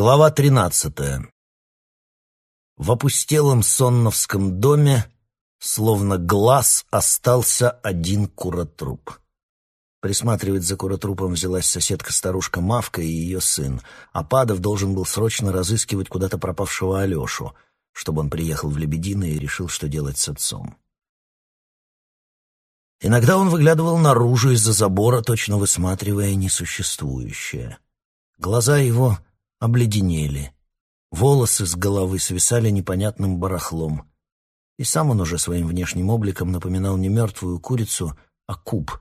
Глава тринадцатая. В опустелом сонновском доме, словно глаз, остался один куротруп. Присматривать за куротрупом взялась соседка-старушка Мавка и ее сын, а Падов должен был срочно разыскивать куда-то пропавшего Алешу, чтобы он приехал в Лебедино и решил, что делать с отцом. Иногда он выглядывал наружу из-за забора, точно высматривая несуществующее. Глаза его обледенели. Волосы с головы свисали непонятным барахлом. И сам он уже своим внешним обликом напоминал не мертвую курицу, а куб.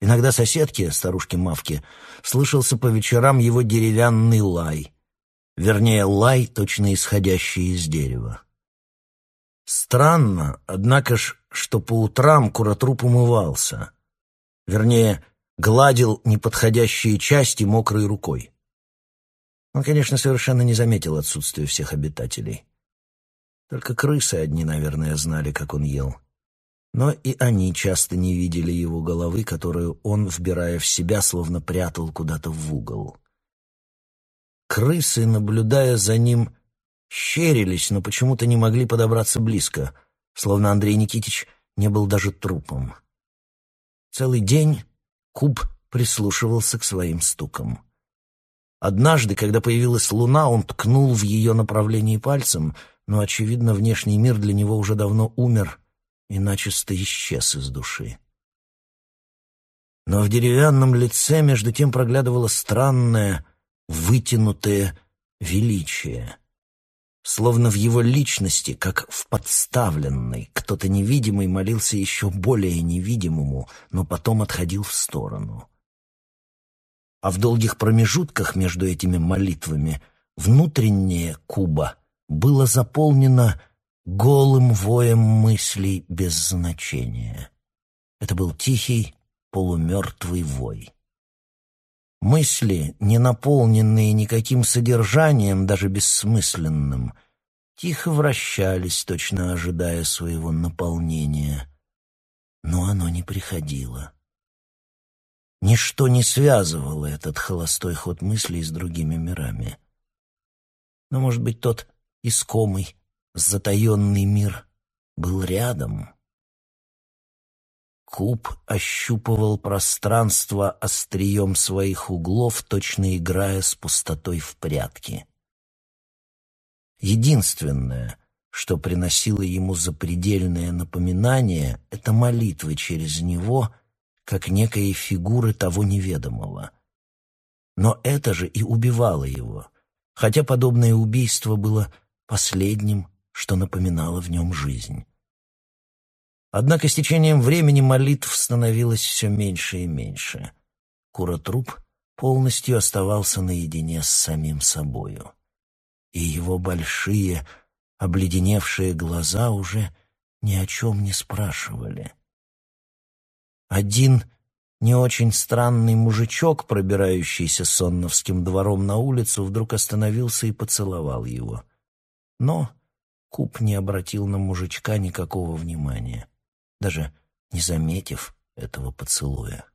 Иногда соседке, старушке Мавке, слышался по вечерам его деревянный лай. Вернее, лай, точно исходящий из дерева. Странно, однако ж, что по утрам куротруп умывался. Вернее, гладил неподходящие части мокрой рукой. Он, конечно, совершенно не заметил отсутствия всех обитателей. Только крысы одни, наверное, знали, как он ел. Но и они часто не видели его головы, которую он, вбирая в себя, словно прятал куда-то в угол. Крысы, наблюдая за ним, щерились, но почему-то не могли подобраться близко, словно Андрей Никитич не был даже трупом. Целый день Куб прислушивался к своим стукам. Однажды, когда появилась луна, он ткнул в ее направлении пальцем, но, очевидно, внешний мир для него уже давно умер и начисто исчез из души. Но в деревянном лице между тем проглядывало странное, вытянутое величие. Словно в его личности, как в подставленной, кто-то невидимый молился еще более невидимому, но потом отходил в сторону — а в долгих промежутках между этими молитвами внутреннее Куба было заполнено голым воем мыслей без значения. Это был тихий, полумертвый вой. Мысли, не наполненные никаким содержанием, даже бессмысленным, тихо вращались, точно ожидая своего наполнения. Но оно не приходило. Ничто не связывало этот холостой ход мыслей с другими мирами. Но, может быть, тот искомый, затаенный мир был рядом. Куб ощупывал пространство острием своих углов, точно играя с пустотой в прятки. Единственное, что приносило ему запредельное напоминание, — это молитвы через него — как некой фигуры того неведомого. Но это же и убивало его, хотя подобное убийство было последним, что напоминало в нем жизнь. Однако с течением времени молитв становилось все меньше и меньше. Куротруп полностью оставался наедине с самим собою. И его большие, обледеневшие глаза уже ни о чем не спрашивали. Один не очень странный мужичок, пробирающийся сонновским двором на улицу, вдруг остановился и поцеловал его. Но Куб не обратил на мужичка никакого внимания, даже не заметив этого поцелуя.